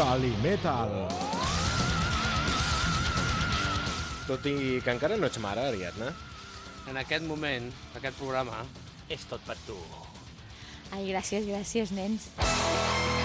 Calimetal. Tot i que encara no ets mare, Ariadna. En aquest moment, aquest programa, És tot per tu. Ai, gràcies, gràcies, nens. Seasons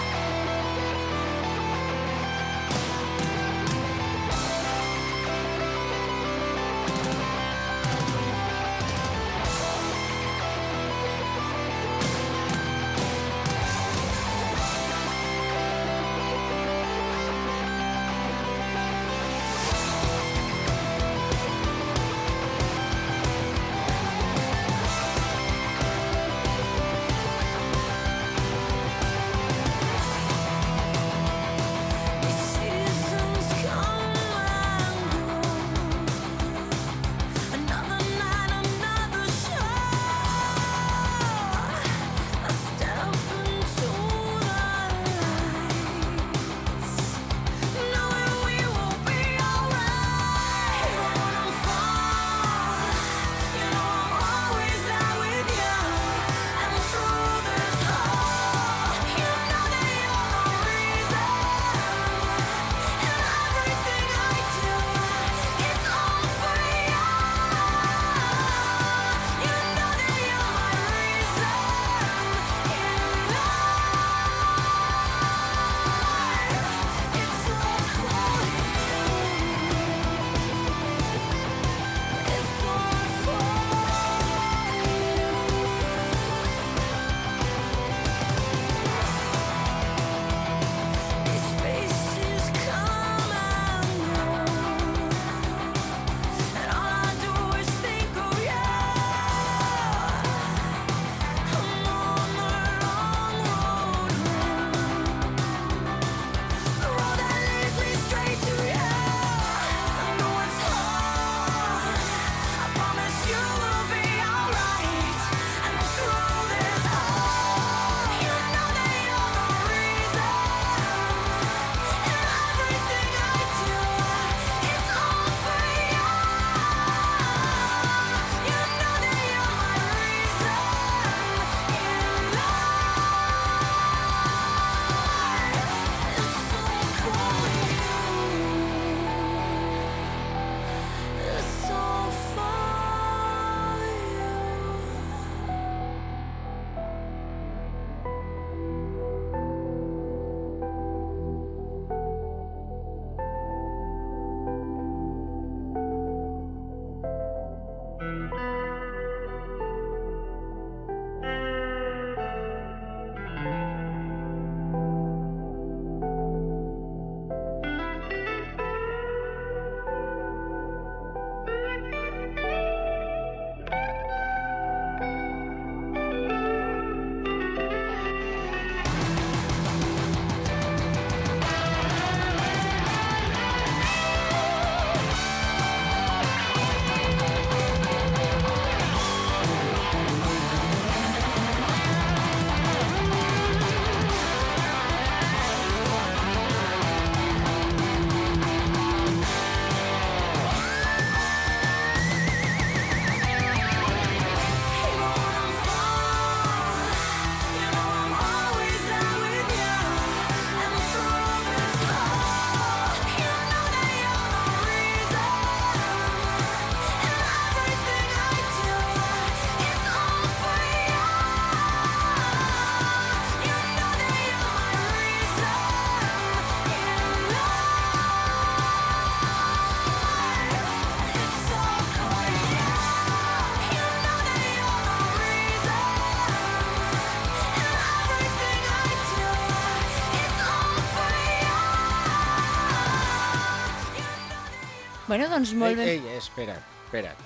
Bueno, doncs molt ei, bé. ei, espera't, espera't.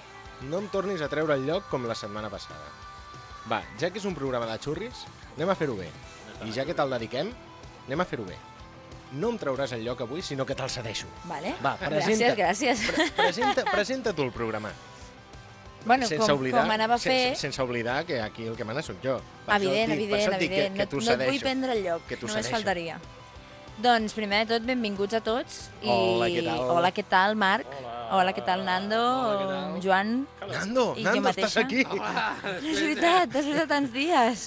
No em tornis a treure el lloc com la setmana passada. Va, ja que és un programa de xurris, anem a fer-ho bé. I ja que te'l dediquem, anem a fer-ho bé. No em trauràs el lloc avui, sinó que te'l cedeixo. Vale. Va, presenta. Gràcies, gràcies. Pre presenta, presenta tu el programa. Bueno, com, com anava a fer... Sense, sense oblidar que aquí el que mana sóc jo. Per això Evident, dic, per evident, evident. Que, que no, no et vull prendre el lloc, que només cedeixo. faltaria. Doncs, primer de tot, benvinguts a tots. I... Hola, què tal? Hola, què tal, Marc? Hola. Hola, què tal, Nando? Hola, què tal? Joan? Nando, I Nando, estàs aquí. És veritat, després de tants dies.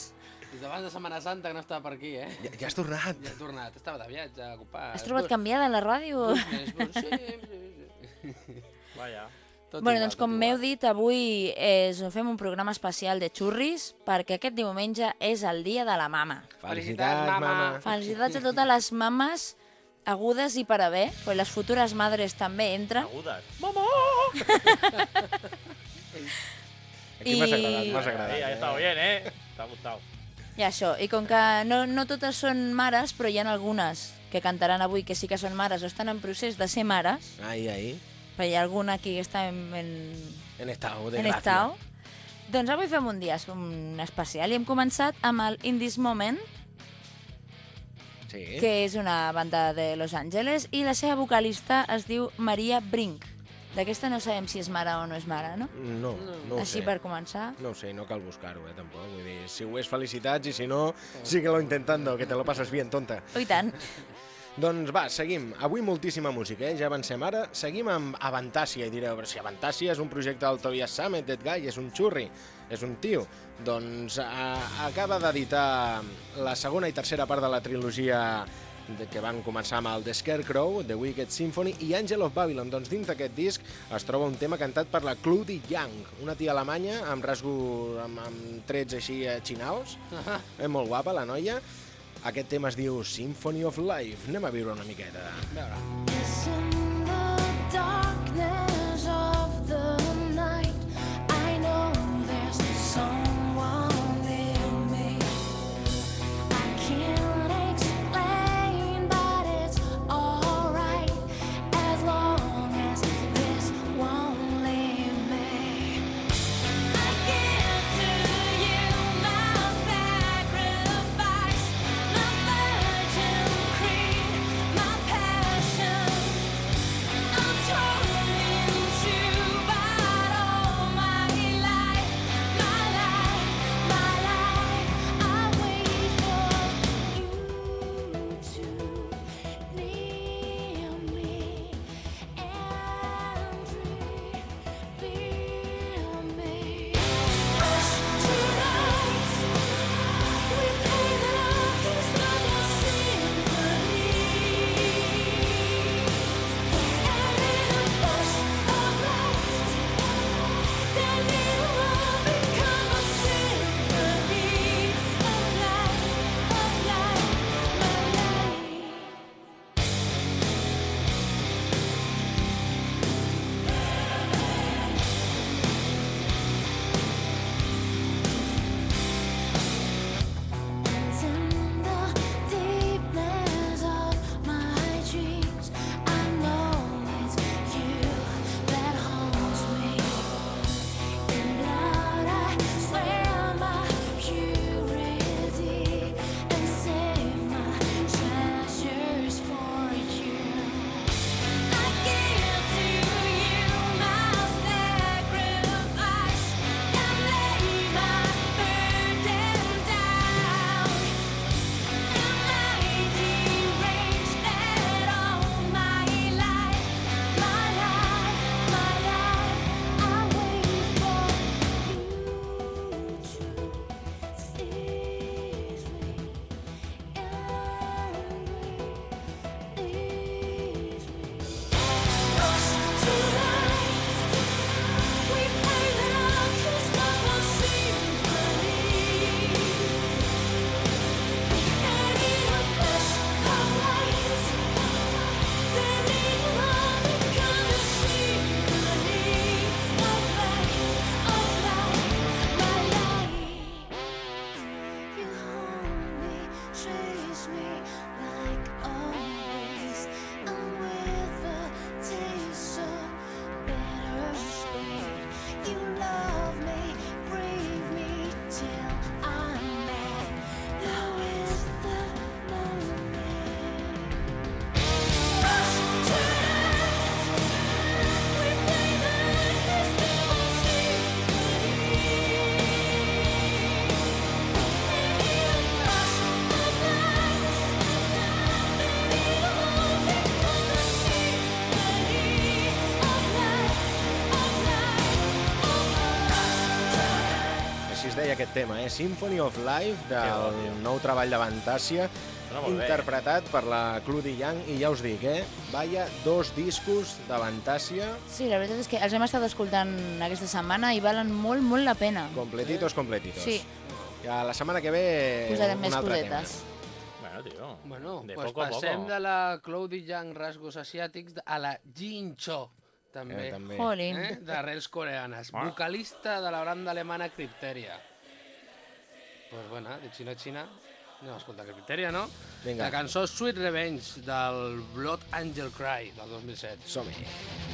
Des d'abans de Setmana Santa que no estava per aquí, eh? Ja, ja has tornat. Ja he tornat, estava de viatge, ocupat. Has trobat canviada la ràdio? Sí, sí, sí. Vaja. Tot Bueno, igual, doncs com m'heu dit, avui és, fem un programa especial de xurris perquè aquest diumenge és el dia de la mama. Felicitats, mama. Felicitats a totes les mames agudes i per haver, pues les futures madres també entren. Agudes. Aquí m'has agradat, m'has Sí, agradat. ha eh? estado bien, eh? T'ha gustat. I això, i com que no, no totes són mares, però hi ha algunes que cantaran avui que sí que són mares o estan en procés de ser mares, Ahí, ahí. Però hi ha alguna aquí que està en, en, En estado de en gracia. estau. Doncs avui fem un dia un especial i hem començat amb el In This Moment, Sí. que és una banda de Los Angeles, i la seva vocalista es diu Maria Brink. D'aquesta no sabem si és mare o no és mare, no? No, no Així sé. per començar. No sé, no cal buscar-ho, eh, tampoc. Vull dir, si ho és, felicitats, i si no, síguelo intentando, que te lo pasas bien, tonta. I tant. Doncs va, seguim. Avui moltíssima música, eh? Ja avancem ara. Seguim amb Avantàcia, i direu, però si Avantàcia és un projecte del Tobias Summit, Dead Guy, és un xurri, és un tio. Doncs a, acaba d'editar la segona i tercera part de la trilogia de, que van començar amb el The Scarecrow, The Wicked Symphony i Angel of Babylon. Doncs dins d'aquest disc es troba un tema cantat per la Cludy Young, una tia alemanya amb rasgos, amb, amb trets així eh, xinaos. És molt guapa, la noia. Aquest tema es diu Symphony of Life. Anem a viure una miqueta. A veure. Tema, eh? Symphony of Life, del nou treball de Fantàcia, Sona molt bé. interpretat per la Cludy Young, i ja us dic, eh? Vaya dos discos de Fantàcia, Sí, la veritat és que els hem estat escoltant aquesta setmana i valen molt, molt la pena. completitos, completitos. Sí, Ja la setmana que ve posarem un més altre cosetes. Bueno, tio. Bueno, de pues poco a passem poco. de la Cloudy Young rasgos asiàtics a la Jin Cho, tema. també. Eh, també. Jolín. Eh? D'arrels coreanes. Ah. Vocalista de la banda alemana Crypteria. Pues bueno, de Xina a Xina, anem a escoltar Crypteria, no? Vinga. La cançó Sweet Revenge del Blood Angel Cry del 2007. Som-hi.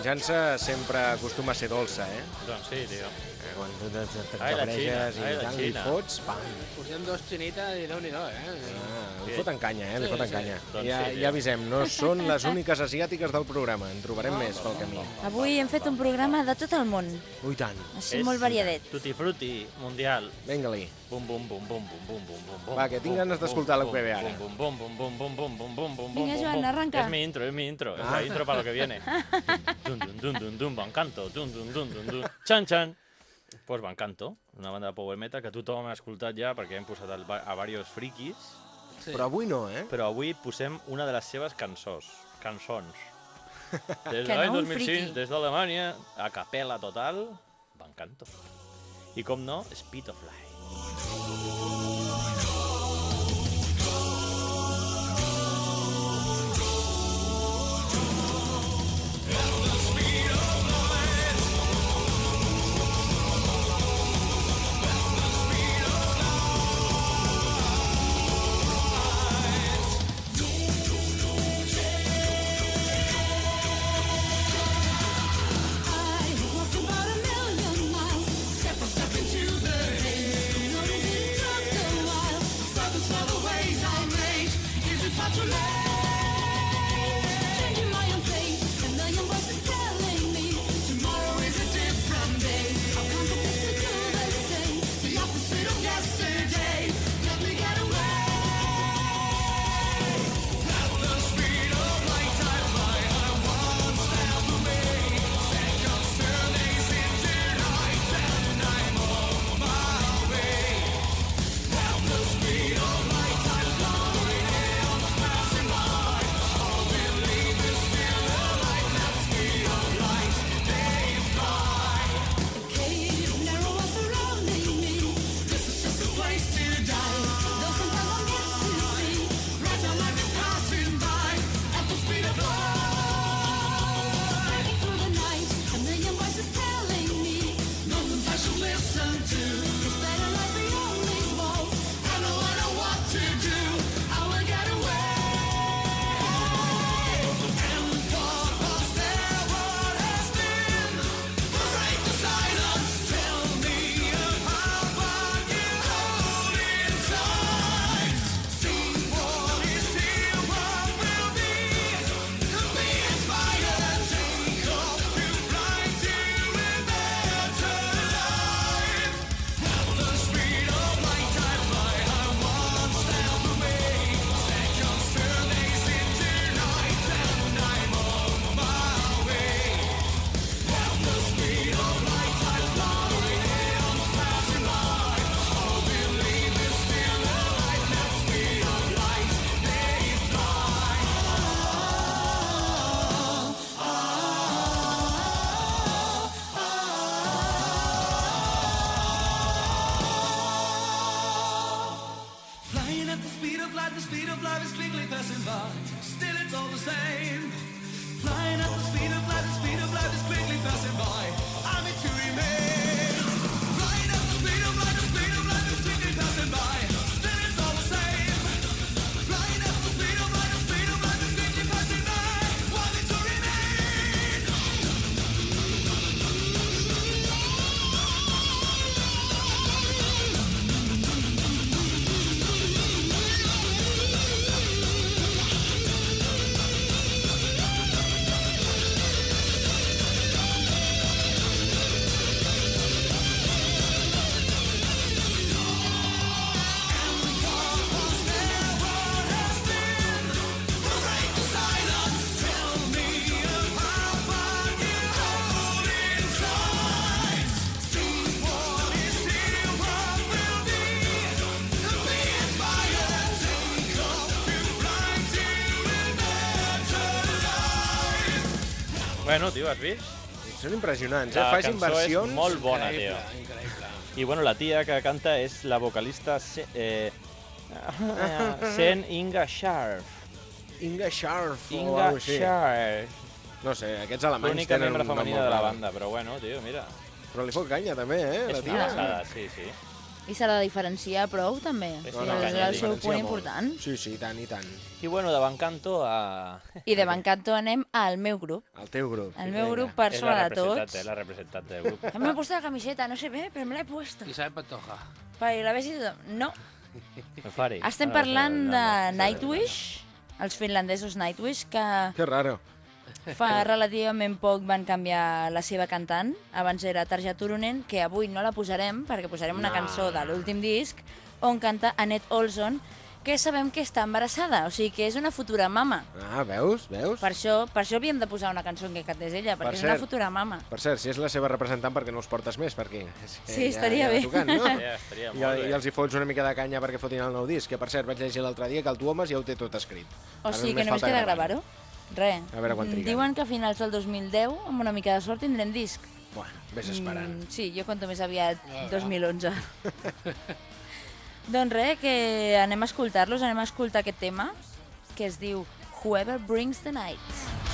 Venjança sempre acostuma a ser dolça, eh? Doncs sí, tio. Eh, Quan tu ai, i tal, li fots, pam. Posem dos xinites i déu-n'hi-do, eh? Ah, li Sí. foten canya, eh? Li Sí, foten sí. canya. Doncs Ja, sí, ja avisem, no són les úniques asiàtiques del programa, en trobarem més pel camí. Avui hem fet un programa de tot el món, Ui, tant. així molt variadet. Tutti frutti, mundial. Vinga-li. Bum, bum, bum, bum, bum, bum, bum, bum, bum. Va, que tinc bum, ganes bum, d'escoltar ve ara. Bum, bum, bum, bum, bum, bum, bum, bum, bum, Vinga, bum, Joan, bum. arranca. Es mi intro, es mi intro. Ah. la intro para lo que viene. Dun, dun, dun, dun, dun, Bancanto. Dun, dun, dun, dun, dun. Chan, chan. Pues Bancanto, una banda de power metal que tothom ha escoltat ja perquè hem posat el, a varios frikis, Sí. Però avui no, eh? però avui posem una de les seves cançons. Cançons. Des de l'any no, un 2006, friki. des d'Alemanya, a capella total, Bancanto. I com no, Speed of Light. Bueno, tio, has vist? Són impressionants, eh? La Fas cançó inversions... és molt bona, tio. Increïble, increïble. I bueno, la tia que canta és la vocalista Se eh, Sen Inga Sharf. Inga Sharf o Inga alguna així. Sharf. No sé, aquests alemanys L'única tenen membre un nom femenina molt de la raro. banda, però bueno, tio, mira. Però li fot canya, també, eh, la És una tia. passada, sí, sí. I s'ha de diferenciar prou, també. Sí, Sí, sí, és el seu punt molt. important. Sí, sí, i tant, i tant. I bueno, de Bancanto a... I de Bancanto anem al meu grup. El teu grup. El meu grup per és sobre de tots. representante, la representante del grup. Me he puesto la camiseta, no sé bé, però me la he puesto. Isabel Pantoja. Per la vegi tothom. No, estem parlant no, de no, no, Nightwish, els finlandesos Nightwish, que Que raro. Fa relativament poc van canviar la seva cantant. Abans era Tarja Turunen, que avui no la posarem, perquè posarem una No. cançó de l'últim disc, on canta Annette Olson, que sabem que està embarassada, o sigui que és una futura mama. Ah, veus? Veus? Per això, per això havíem de posar una cançó en què cantés ella, perquè Per és una cert. futura mama. Per cert, si és la seva representant, perquè no els portes més per aquí? És que Sí, estaria bé. Tocant, no? Ja, estaria I, molt I bé. els hi fots una mica de canya perquè fotin el nou disc, que per cert vaig llegir l'altre dia que el Tuomas ja ho té tot escrit. O sigui que només queda gravar-ho. gravar-ho. Res. A veure quan triguen. Diuen que a finals del 2010, amb una mica de sort, tindrem disc. Bueno, vés esperant. Mm, sí, jo conto més aviat 2011. doncs res, que anem a escoltar-los, anem a escoltar aquest tema, que es diu Whoever Brings the Night.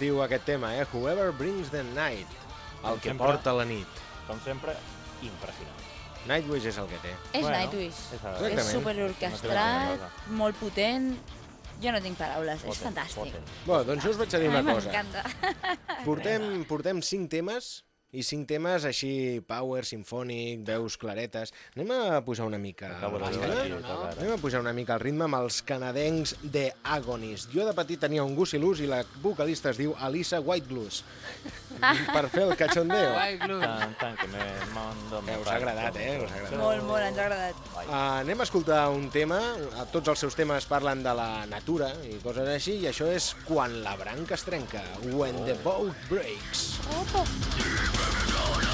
Diu aquest tema, eh? Whoever brings the night. El que sempre. porta la nit. Com sempre, impressionant. Nightwish és el que té. És Bueno, Nightwish. és És superorquestrat, No molt potent. Jo no tinc paraules, és Potent, fantàstic. potent. Bueno, doncs jo us vaig a dir A mi una cosa. m'encanta. Portem, portem cinc temes i cinc temes així power, sinfònic, veus claretes. Anem a posar una mica Acabo dir ritme? aquí, tocar. Anem a pujar una mica el ritme amb els canadencs de Agonist. Jo de petit tenia un gussilús i la vocalista es diu Alisa Whitegloss. Per fer el cachondeo. Vai, Club. Tan, tan, que me mando... Eh, us ha agradat, eh? Us ha agradat. Molt, molt, ens ha agradat. Uh, anem a escoltar un tema, a tots els seus temes parlen de la natura i coses així, i això és Quan la branca es trenca, When the boat breaks. Whoever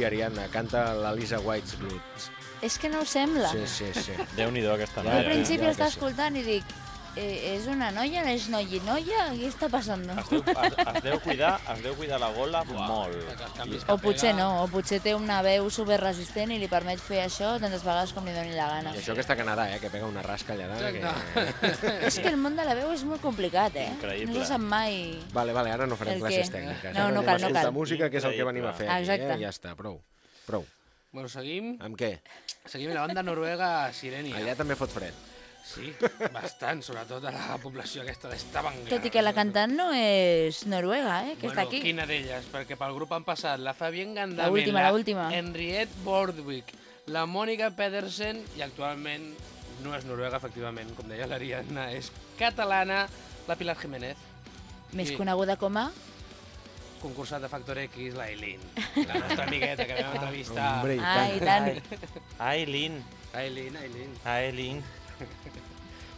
Sí, Ariadna, canta l'Elisa White's Blood. És que no ho sembla. Sí, sí, sí. Déu-n'hi-do aquesta Ja, Al noia. ja, principi ja sí. escoltant i dic, eh, és una noia, és noia i noia? Què està passant? Es deu, es, es deu cuidar, es deu cuidar la gola molt. Els canvis O potser no, o potser té una veu superresistent i li permet fer això tantes vegades com li doni la gana. I això que està a Canadà, eh, que pega una rasca allà dalt. Que... És que el món de la veu és molt complicat, eh? Increïble. No se sap mai... Vale, vale, ara no farem El classes tècniques. No, ara no anem cal, no cal. música, que és el que venim a fer aquí, Exacte. eh? Ja està, prou. Prou. Bueno, seguim. Amb què? Seguim la banda noruega Sirenia. Allà també fot fred. Sí, bastant, sobretot a la població aquesta d'Estavanger. Tot i que la cantant no és noruega, eh? Que bueno, està aquí. quina d'elles? Perquè pel grup han passat la Fabienne Gandamen, La última, la última. Henriette Bordwick, la Mònica Pedersen i actualment no és noruega, efectivament, com deia l'Ariadna, és catalana, la Pilar Jiménez, Més Sí. coneguda com a... concursant de Factor X, la Eileen, la nostra amigueta que vam entrevistar. Hombre, i Ai, tant. i tant. Aileen, Eileen, Eileen. Aileen.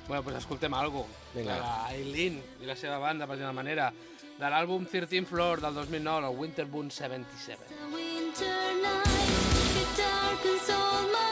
Bueno, pues escoltem algo Vinga. de la Eileen i la seva banda, per dir una manera, de l'àlbum 13 Floor del 2009, el Winter Boom 77. Winter night, it darkens all my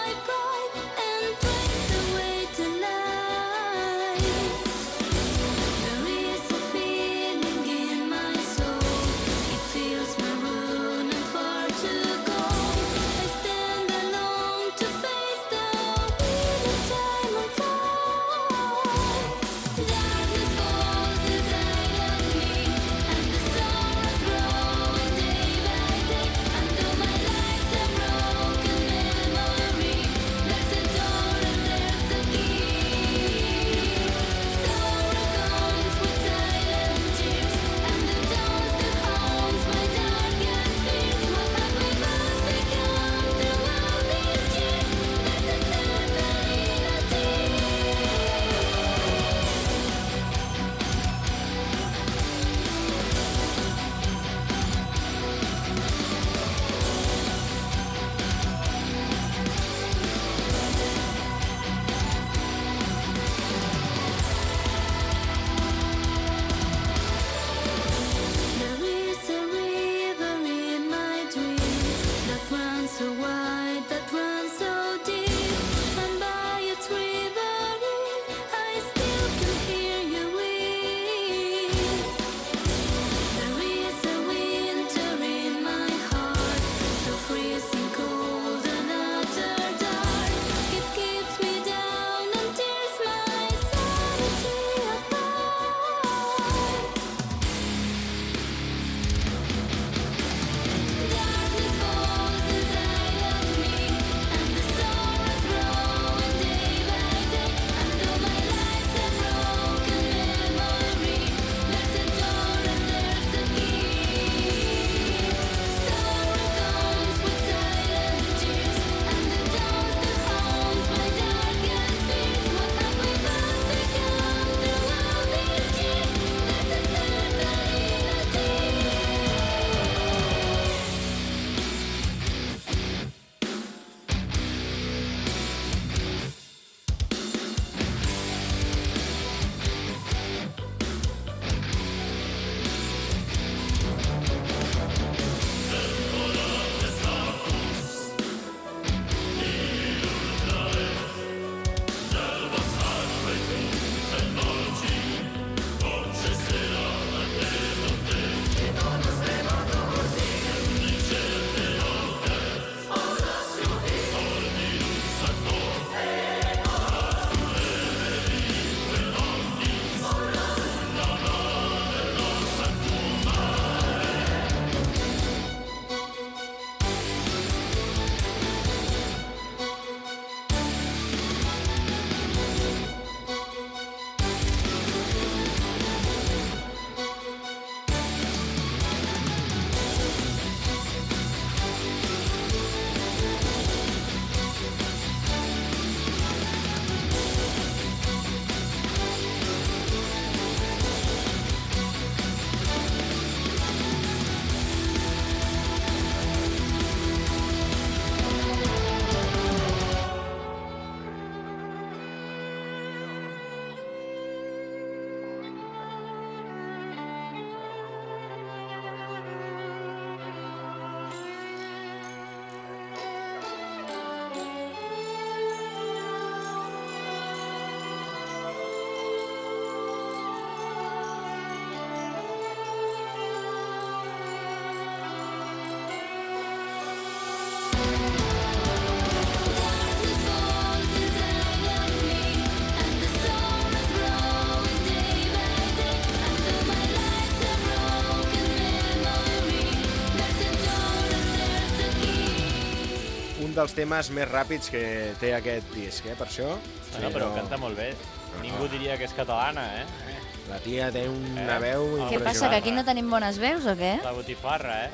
dels temes més ràpids que té aquest disc, eh, per això. Bueno, però canta molt bé. Ningú diria que és catalana, eh? La tia té una Eh? veu Què Què passa, que aquí no tenim bones veus o què? La botifarra, eh?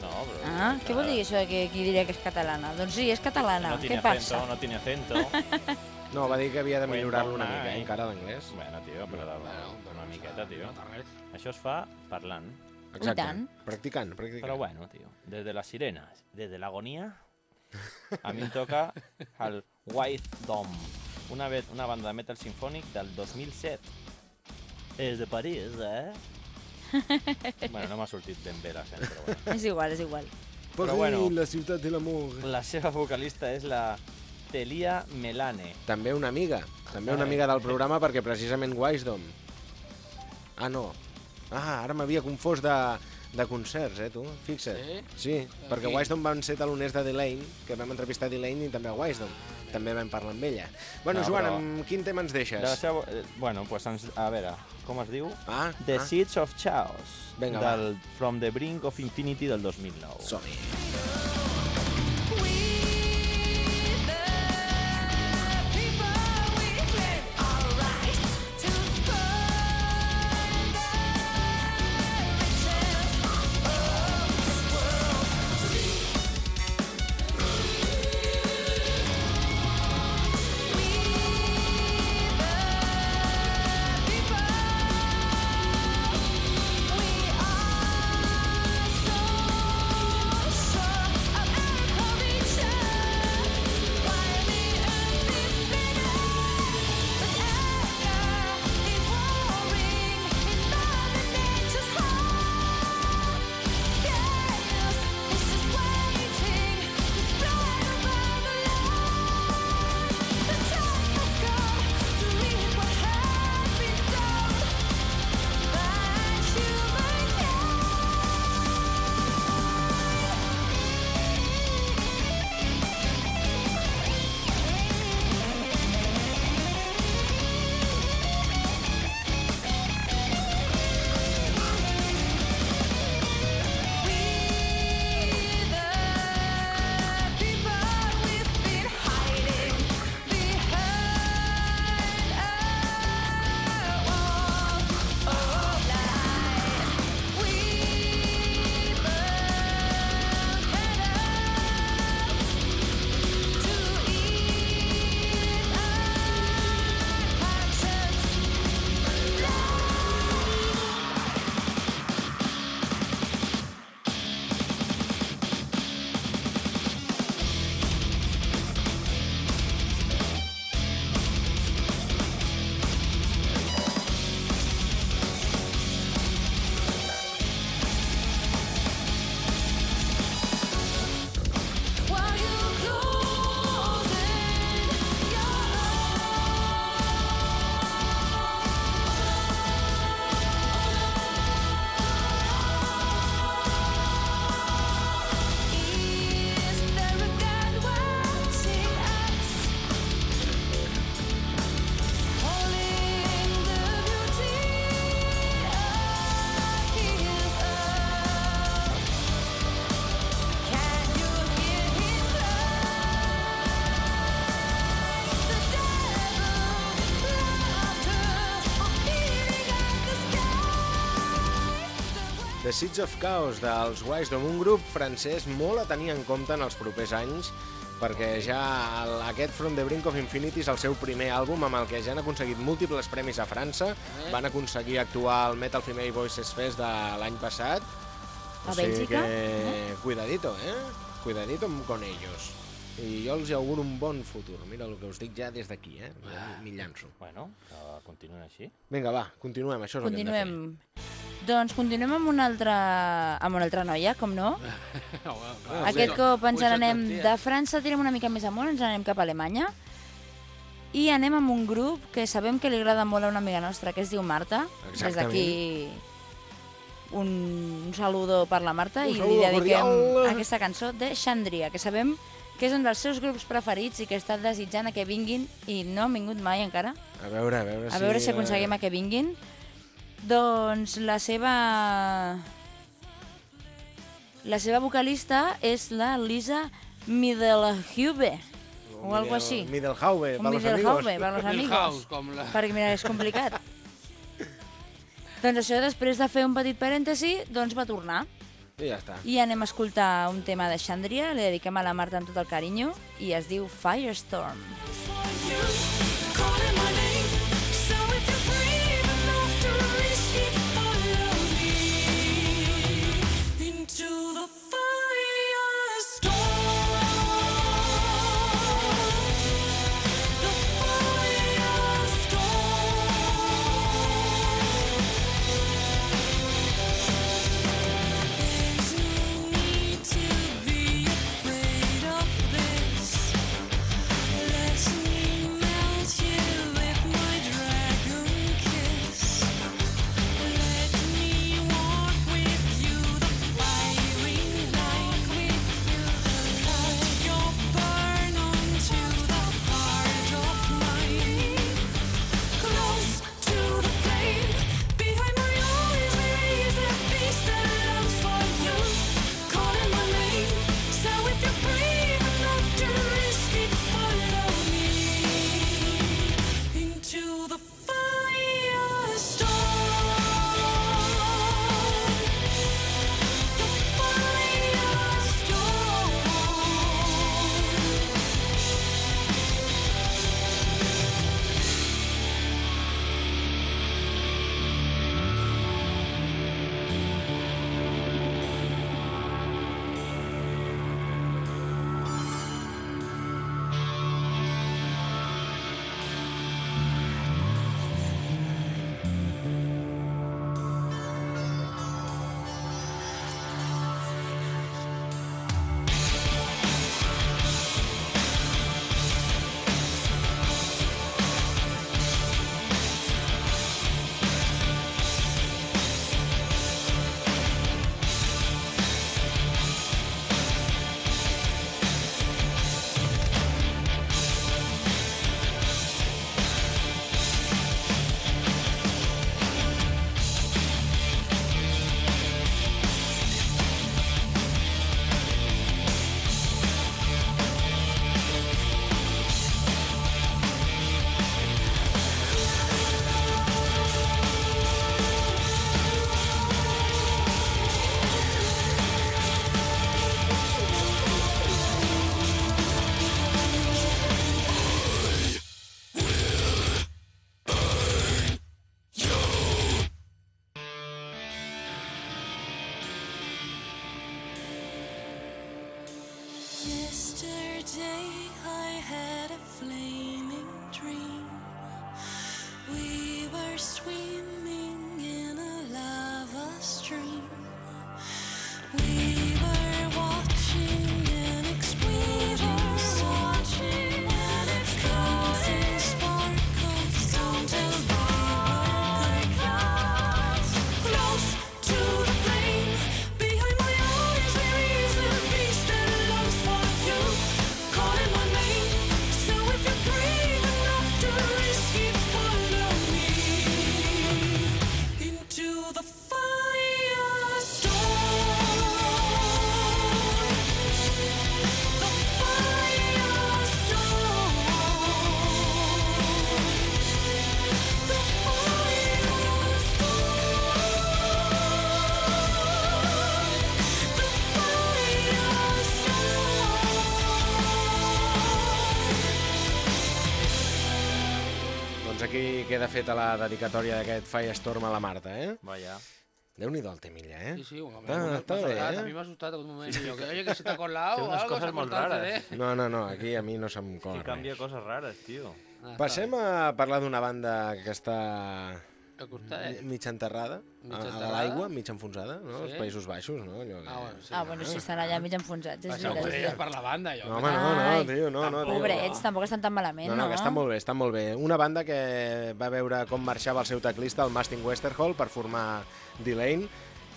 No, però... Ah, què vol dir això de que qui diria que és catalana? Doncs sí, és catalana. No Què tiene passa? acento, no tiene acento. No, va dir que havia de millorar-lo una mica, eh, eh? encara l'anglès. bueno, tio, però de, una miqueta, tio. Això es fa parlant. Exacte. Practicant, practicant. Però bueno, tio, desde las sirenas, desde la agonía, a mi em toca el White Dome, una, una banda de metal sinfònic del 2007. És de París, eh? bueno, no m'ha sortit ben bé l'accent, però bueno. És igual, és igual. Però bueno. la ciutat de l'amor. La seva vocalista és la Telia Melane. També una amiga, també una amiga del programa perquè precisament Wisdom. Ah, no. Ah, ara m'havia confós de, de concerts, eh, tu? Fixa't. Sí? Sí, perquè Aquí. Wisdom van ser taloners de Delane, que vam entrevistar Delane i també a Wisdom. També vam parlar amb ella. Bueno, No, Joan, però- amb quin tema ens De deixes? seva, eh, bueno, pues ens, a veure, com es diu? Ah, The ah, Seeds of Chaos, Vinga, del From the Brink of Infinity del 2009. som-hi. Seeds of Chaos dels Wisdom, un grup francès molt a tenir en compte en els propers anys perquè ja el, aquest From the Brink of Infinity és el seu primer àlbum amb el que ja han aconseguit múltiples premis a França, van aconseguir actuar al Metal Female Voices Fest de l'any passat. A Bèlgica, que, cuidadito, eh? Cuidadito con ellos. I jo els auguro un bon futur. Mira el que us dic ja des d'aquí, eh? M'hi llanço. Bueno, que continuïn així. Vinga, va, continuem, això és el que hem de fer. Continuem. Doncs continuem amb una altra, amb una altra noia, com no? Ah, Aquest sí. cop ens n'anem tia. de França, tirem una mica més amunt, ens n'anem cap a Alemanya. I anem amb un grup que sabem que li agrada molt a una amiga nostra, que es diu Marta. Des Exactament. d'aquí un, un saludo per la Marta Un i li dediquem cordial. aquesta cançó de Xandria, que sabem que és un dels seus grups preferits i que està desitjant que vinguin i no han vingut mai encara. A veure, a veure A veure si eh, aconseguim a que vinguin. Doncs la seva... La seva vocalista és la Lisa Middelhube, o algo així. Middelhaube, per los Middelhaube, amigos. per los Milhouse, amigos. com la... Perquè mira, és complicat. doncs això, després de fer un petit parèntesi, doncs va tornar. I ja està. I anem a escoltar un tema de Xandria, li dediquem a la Marta amb tot el carinyo, i es diu Firestorm. Calling aquí queda feta la dedicatòria d'aquest Firestorm a la Marta, eh? Vaya. Déu-n'hi-do el temilla, eh? Sí, sí, un Està- m'ha està m'ha bé, eh? A mi m'ha asustat en un moment. Jo, que, oye, que se te ha colado Té o algo, coses se ha molt. CD. No, no, no, aquí a mi no se'm Sí, cola canvia res. coses rares, tio. Ah, Passem a parlar d'una banda que està està. Acostat, eh? mig enterrada, Mig a, a l'aigua, mig enfonsada, no? Sí. Els Països Baixos, no? Allò que... Ah, bueno, sí. Ah, bueno, si estan allà mig enfonsats, és Això ho veritat. veritat. per la banda, jo. No, home, no, no, Ai. tio, no, no, tio. Pobrets, tampoc estan tan malament, No, no? no, que està molt bé, està molt bé. Una banda que va veure com marxava el seu teclista, el Mastin Westerhall, per formar Delane.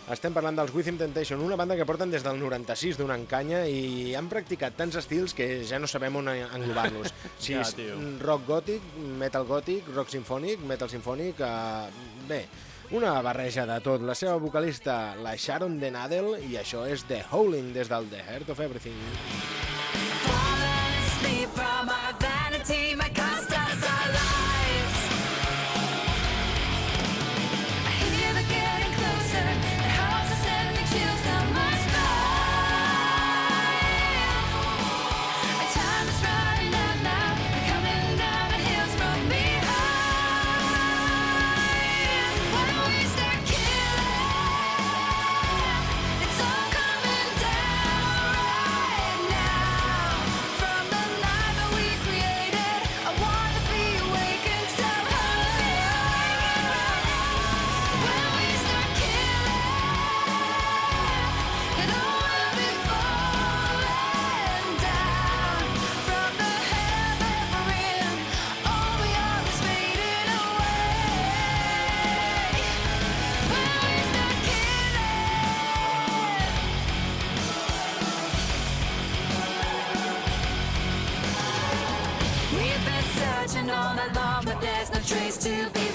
Estem parlant dels Within Temptation, una banda que porten des del 96 donant canya i han practicat tants estils que ja no sabem on englobar-los. Si Ja, tio. rock gòtic, metal gòtic, rock sinfònic, metal sinfònic... Eh, bé, una barreja de tot. La seva vocalista, la Sharon Denadel, i això és The Howling des del The Heart of Everything. Searching all night long, but there's no trace to be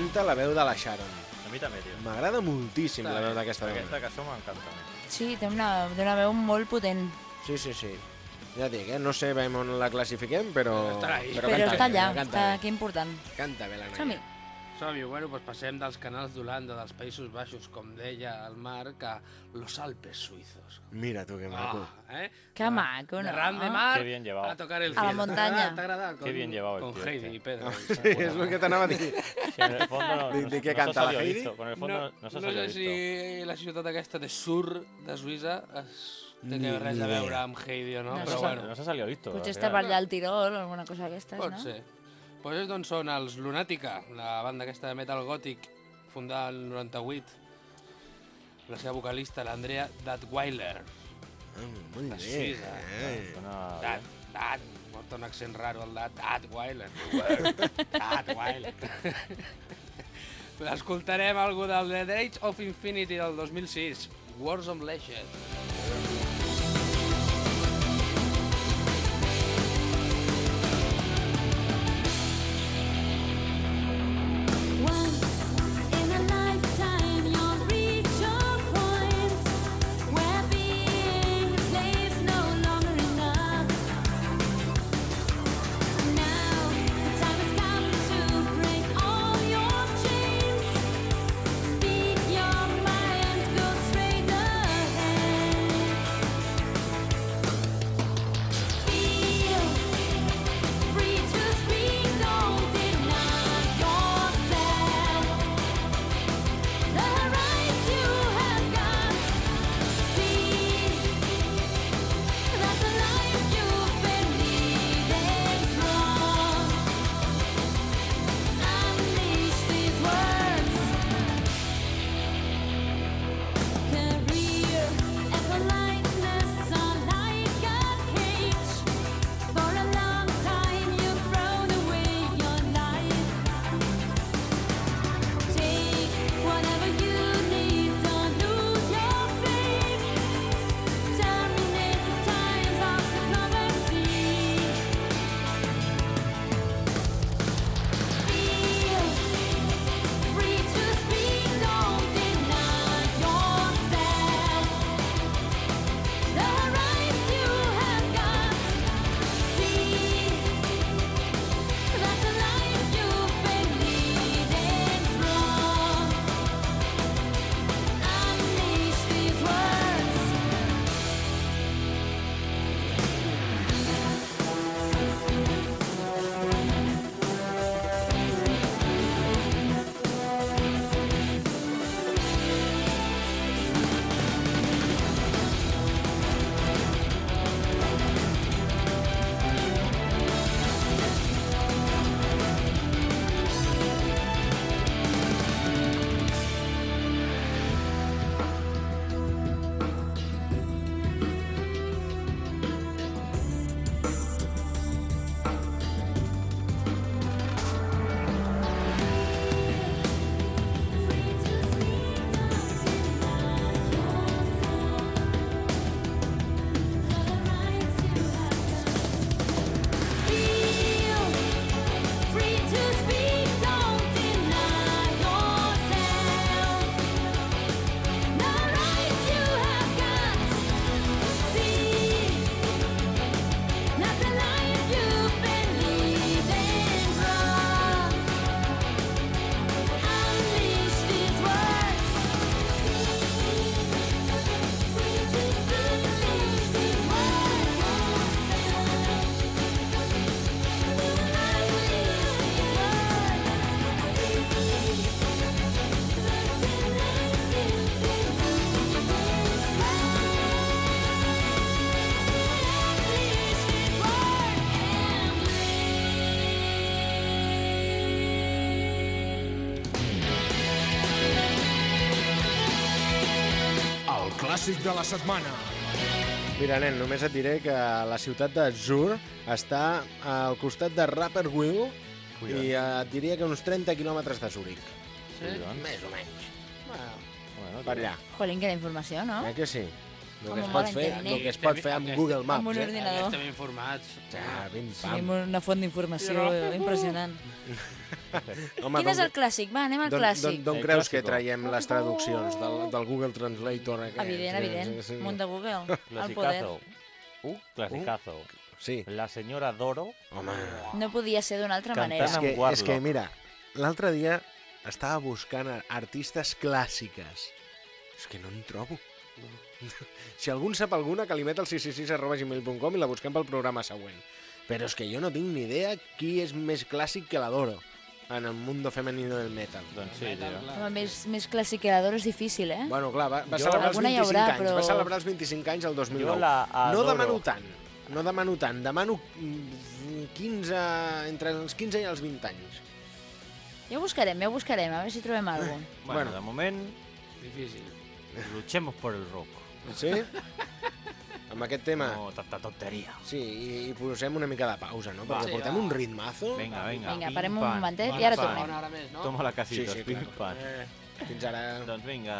M'encanta la veu de la Sharon. A mi també, tio. M'agrada moltíssim Està la veu d'aquesta dona. Aquesta cançó m'encanta. Sí, té una, té una veu molt potent. Sí, sí, sí. Ja et dic, eh? no sé ben on la classifiquem, però... Estarà ahí. Però, canta està bé, allà, canta està, bé. que important. Canta bé la noia. Som-hi. Som-hi, bueno, doncs passem dels canals d'Holanda, dels Països Baixos, com deia el Marc, a los Alpes suizos. Mira tu, que maco. Ah, ¿eh? Que Va, maco, ¿no? Ram de mar Qué bien llevado. a tocar el A la cielo. montaña. ¿T'ha agradat? ¿T'ha agradat? Qué bien llevado el Con tío Heidi este. y Pedro. Sí, és el que t'anava a dir. Sí, en el fondo no, ¿De- no- de qué no canta la salió Heidi? listo. Con el fondo no, no se no salió sé si la ciutat aquesta de Sur, de Suïssa, es té que res a veure amb Heidi o no, No No, però bueno, no se salió visto. Potser està per allà al Tirol o alguna cosa d'aquestes, pot no? ser. Pues és d'on són els Lunatica, la banda aquesta de metal gòtic fundada el 98. La seva vocalista, l'Andrea Datweiler. Mm, molt Així, bé. eh? Suena Dat, bien. Dat, porta un accent raro el Dat, Datweiler. Datweiler. Escoltarem algú del The Age of Infinity del 2006, Wars of Legend. Clàssic de la setmana. Mira, nen, només et diré que la ciutat de Zur està al costat de Rapperville i eh, et diria que uns 30 quilòmetres de Zurich. Sí? Més o menys. Bueno, Per allà. Jolín, quina informació, no? Eh que sí? El que es pot fer, el que es pot fer amb Aquest- Google amb Maps, un eh? ordinador. Estem informats. Ja, ben Sí, pam. una font d'informació impressionant. Home, Quin és el clàssic? Va, anem al d'on- clàssic. d'on- D'on creus que traiem les traduccions? Del, del Google Translator aquest? Evident, evident. Sí, sí. Munt de Google. El poder. clasicazo. Uh, clasicazo. Sí. La señora Doro. Home, No podia ser d'una altra Cantant manera. és que, és que mira, l'altre dia estava buscant artistes clàssiques. És que no en trobo. Si algú sap alguna, que li met al 666 arroba gmail.com i la busquem pel programa següent. Però és que jo no tinc ni idea qui és més clàssic que la Doro. En el mundo femenino del metal. Doncs sí, tio. Home, més, més classiqueador és difícil, eh? Bueno, clar, va, va Jo- celebrar els Alguna hi 25 haurà, anys, però- va celebrar els 25 anys el 2009. Jo la no demano tant, no demano tant, demano mm, 15, entre els 15 i els 20 anys. Ja ho buscarem, ja ho buscarem, a veure si trobem alguna cosa. Bueno, Bueno. de moment, Difícil. luchemos por el rock. Sí? Amb aquest tema... No tanta tonteria. Sí, i, i posem una mica de pausa, no? Va. Perquè Sí, portem va. un ritmazo. Vinga, vinga. Vinga, pim, parem un momentet pim, i ara tornem. Una hora més, no? Toma la Sí, casita, sí, pim, clar. pam. Eh, fins ara... Doncs vinga.